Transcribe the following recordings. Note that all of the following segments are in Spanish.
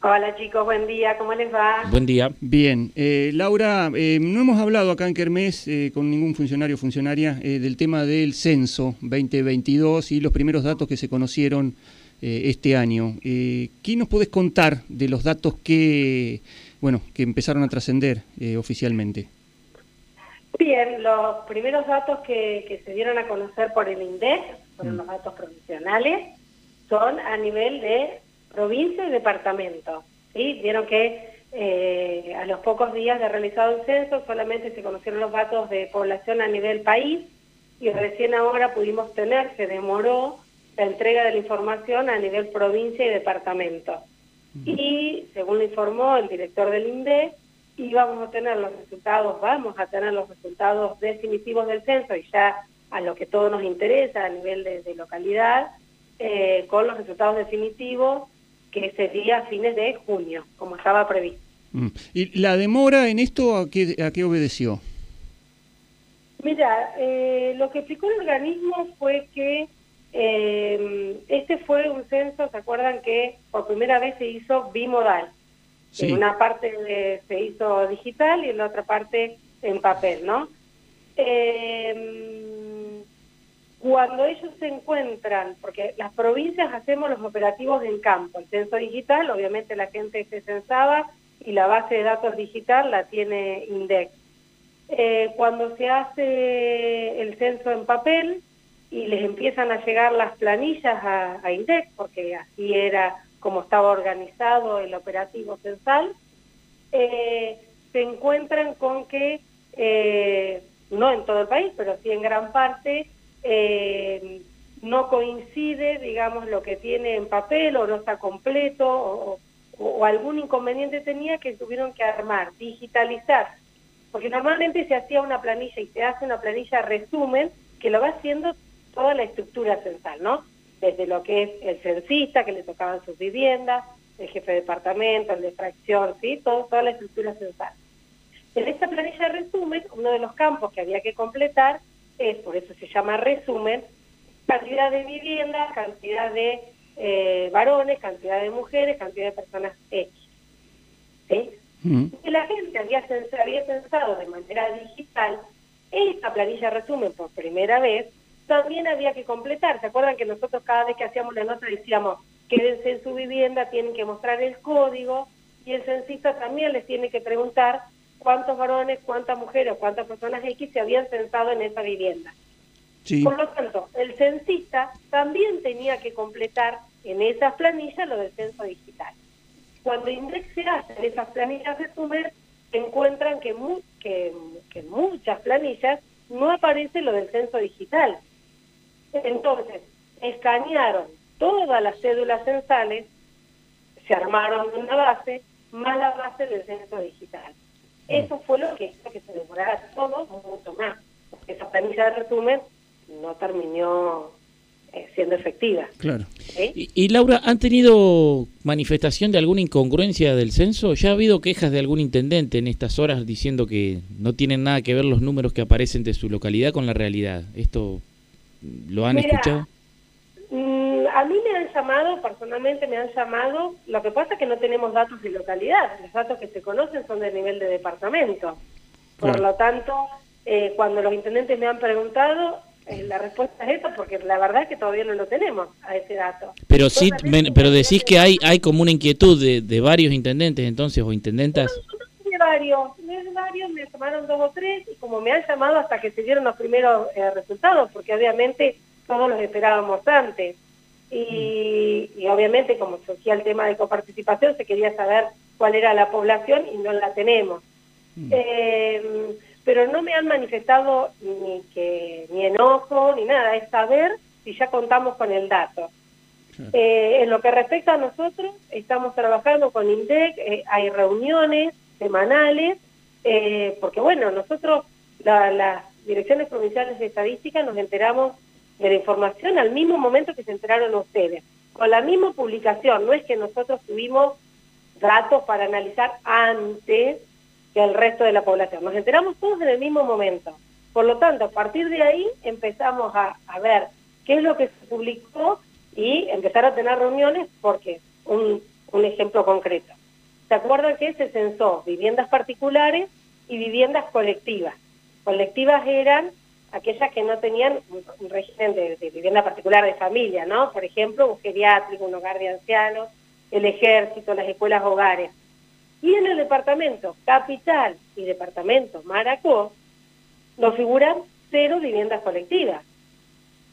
Hola chicos, buen día, ¿cómo les va? Buen día. Bien, eh, Laura, eh, no hemos hablado acá en Kermés eh, con ningún funcionario o funcionaria del tema del censo 2022 y los primeros datos que se conocieron este año. ¿Qué nos podés contar de los datos que, bueno, que empezaron a trascender oficialmente? Bien, los primeros datos que, se dieron a conocer por el INDEC, fueron mm. los datos provisionales, son a nivel de provincia y departamento. ¿sí? Vieron que eh, a los pocos días de realizado el censo solamente se conocieron los datos de población a nivel país y recién ahora pudimos tener, se demoró la entrega de la información a nivel provincia y departamento. Y según lo informó el director del INDE, íbamos a tener los resultados, vamos a tener los resultados definitivos del censo y ya a lo que todo nos interesa a nivel de, localidad, eh, con los resultados definitivos que sería a fines de junio, como estaba previsto. Mm. ¿Y la demora en esto a qué, a qué obedeció? Mira, eh, lo que explicó el organismo fue que eh, este fue un censo, ¿se acuerdan que por primera vez se hizo bimodal? En una parte se hizo digital y en la otra parte en papel, ¿no? Eh, cuando ellos se encuentran, porque las provincias hacemos los operativos en campo, el censo digital, obviamente la gente se censaba y la base de datos digital la tiene INDEX. Eh, cuando se hace el censo en papel y les empiezan a llegar las planillas a, INDEX, porque así era como estaba organizado el operativo censal, eh, se encuentran con que, eh, no en todo el país, pero sí en gran parte, eh, no coincide, digamos, lo que tiene en papel o no está completo o, algún inconveniente tenía que tuvieron que armar, digitalizar. Porque normalmente se hacía una planilla y se hace una planilla resumen que lo va haciendo toda la estructura central, ¿no? Desde lo que es el censista, que le tocaban sus viviendas, el jefe de departamento, el de fracción, ¿sí? Todo, toda la estructura central. En esta planilla resumen, uno de los campos que había que completar es, por eso se llama resumen, cantidad de viviendas, cantidad de eh, varones, cantidad de mujeres, cantidad de personas X. ¿Sí? Mm. la gente había, había pensado de manera digital, esta planilla resumen por primera vez, también había que completar. ¿Se acuerdan que nosotros cada vez que hacíamos la nota decíamos, quédense en su vivienda, tienen que mostrar el código, y el censista también les tiene que preguntar cuántos varones, cuántas mujeres o cuántas personas X se habían censado en esa vivienda. Por lo tanto, el censista también tenía que completar en esas planillas lo del censo digital. Cuando INDEX se hace esas planillas de Sumer, se encuentran que, que, que en muchas planillas no aparece lo del censo digital. Entonces, escanearon todas las cédulas censales, se armaron una base, más la base del censo digital. Eso fue lo que hizo que se demorara todo mucho más. Esa planilla de resumen no terminó eh, siendo efectiva. Claro. Y, Laura, ¿han tenido manifestación de alguna incongruencia del censo? ¿Ya ha habido quejas de algún intendente en estas horas diciendo que no tienen nada que ver los números que aparecen de su localidad con la realidad? ¿Esto lo han escuchado? Mm, a mí me han llamado, personalmente me han llamado, lo que pasa es que no tenemos datos de localidad, los datos que se conocen son de nivel de departamento. Por lo tanto, eh, cuando los intendentes me han preguntado, eh, la respuesta es esta, porque la verdad es que todavía no lo tenemos a ese dato. Pero sí, pero decís que hay hay como una inquietud de, de varios intendentes entonces o intendentas. de varios, de varios, me llamaron dos o tres y como me han llamado hasta que se dieron los primeros eh, resultados, porque obviamente todos los esperábamos antes. Y, obviamente como surgía el tema de coparticipación se quería saber cuál era la población y no la tenemos. Mm. Eh, pero no me han manifestado ni que ni enojo ni nada, es saber si ya contamos con el dato. Eh, en lo que respecta a nosotros, estamos trabajando con INDEC, eh, hay reuniones semanales, porque bueno, nosotros, las direcciones provinciales de estadística, nos enteramos de la información al mismo momento que se enteraron ustedes, con la misma publicación, no es que nosotros tuvimos datos para analizar antes que el resto de la población, nos enteramos todos en el mismo momento. Por lo tanto, a partir de ahí empezamos a, ver qué es lo que se publicó y empezar a tener reuniones porque un un ejemplo concreto. ¿Se acuerdan que se censó viviendas particulares y viviendas colectivas? Colectivas eran aquellas que no tenían un régimen de, vivienda particular de familia, ¿no? Por ejemplo, un geriátrico, un hogar de ancianos, el ejército, las escuelas hogares. Y en el departamento Capital y departamento Maracó nos figuran cero viviendas colectivas.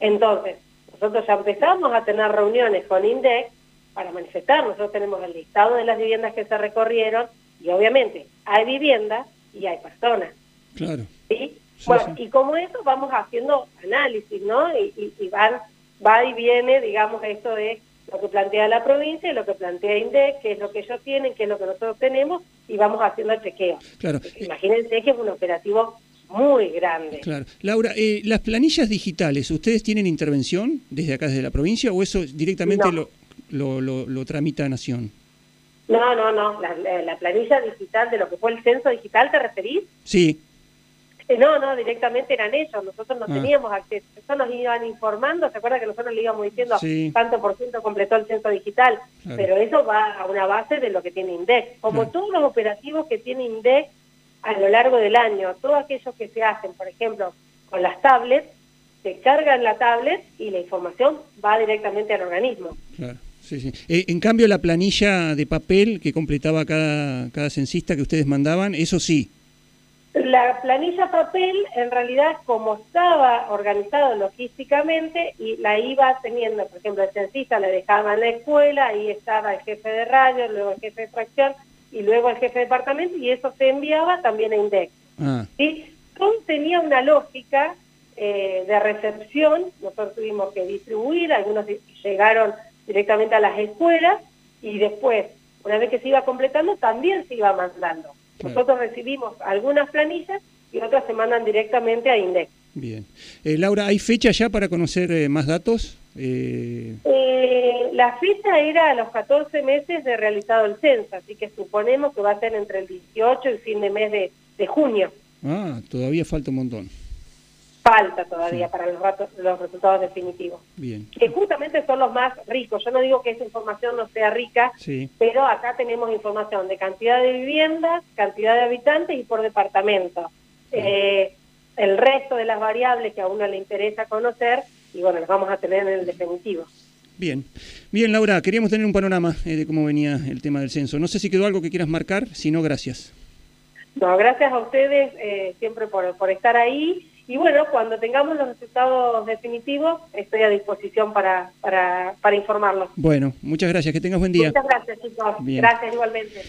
Entonces, nosotros ya empezamos a tener reuniones con INDEC para manifestar, nosotros tenemos el listado de las viviendas que se recorrieron y obviamente hay viviendas y hay personas. Claro. ¿sí? Bueno, y como eso vamos haciendo análisis, ¿no? Y, y, van, va y viene, digamos, esto de lo que plantea la provincia y lo que plantea INDEC, qué es lo que ellos tienen, qué es lo que nosotros tenemos, y vamos haciendo el chequeo. Claro. Imagínense que es un operativo muy grande. Claro. Laura, eh, las planillas digitales, ¿ustedes tienen intervención desde acá, desde la provincia, o eso directamente lo, lo, lo, tramita Nación? No, no, no. La, la, planilla digital de lo que fue el censo digital, ¿te referís? Sí. No, no, directamente eran ellos, nosotros no ah. teníamos acceso. Eso nos iban informando, ¿se acuerda que nosotros le íbamos diciendo cuánto por ciento completó el censo digital? Pero eso va a una base de lo que tiene INDEC. Como todos los operativos que tiene INDEC a lo largo del año, todos aquellos que se hacen, por ejemplo, con las tablets, se cargan la tablet y la información va directamente al organismo. Claro. Sí, sí. Eh, en cambio, la planilla de papel que completaba cada, cada censista que ustedes mandaban, eso sí, la planilla papel, en realidad, como estaba organizado logísticamente, y la iba teniendo, por ejemplo, el censista le dejaba en la escuela, ahí estaba el jefe de radio, luego el jefe de fracción, y luego el jefe de departamento, y eso se enviaba también a INDEX. Ah. Todo tenía una lógica eh, de recepción, nosotros tuvimos que distribuir, algunos llegaron directamente a las escuelas, y después, una vez que se iba completando, también se iba mandando. Nosotros recibimos algunas planillas y otras se mandan directamente a INDEC. Bien. Eh, Laura, ¿hay fecha ya para conocer eh, más datos? Eh... Eh, la fecha era a los 14 meses de realizado el censo, así que suponemos que va a ser entre el 18 y el fin de mes de, de junio. Ah, todavía falta un montón falta todavía para los, los resultados definitivos. Bien. Que justamente son los más ricos. Yo no digo que esa información no sea rica, pero acá tenemos información de cantidad de viviendas, cantidad de habitantes y por departamento. Eh, el resto de las variables que a uno le interesa conocer, y bueno, las vamos a tener en el definitivo. Bien, bien Laura, queríamos tener un panorama eh, de cómo venía el tema del censo. No sé si quedó algo que quieras marcar, si no, gracias. No, gracias a ustedes eh, siempre por, por estar ahí y bueno, cuando tengamos los resultados definitivos, estoy a disposición para, para, para informarlos. Bueno, muchas gracias, que tengas buen día. Muchas gracias, chicos. Gracias igualmente.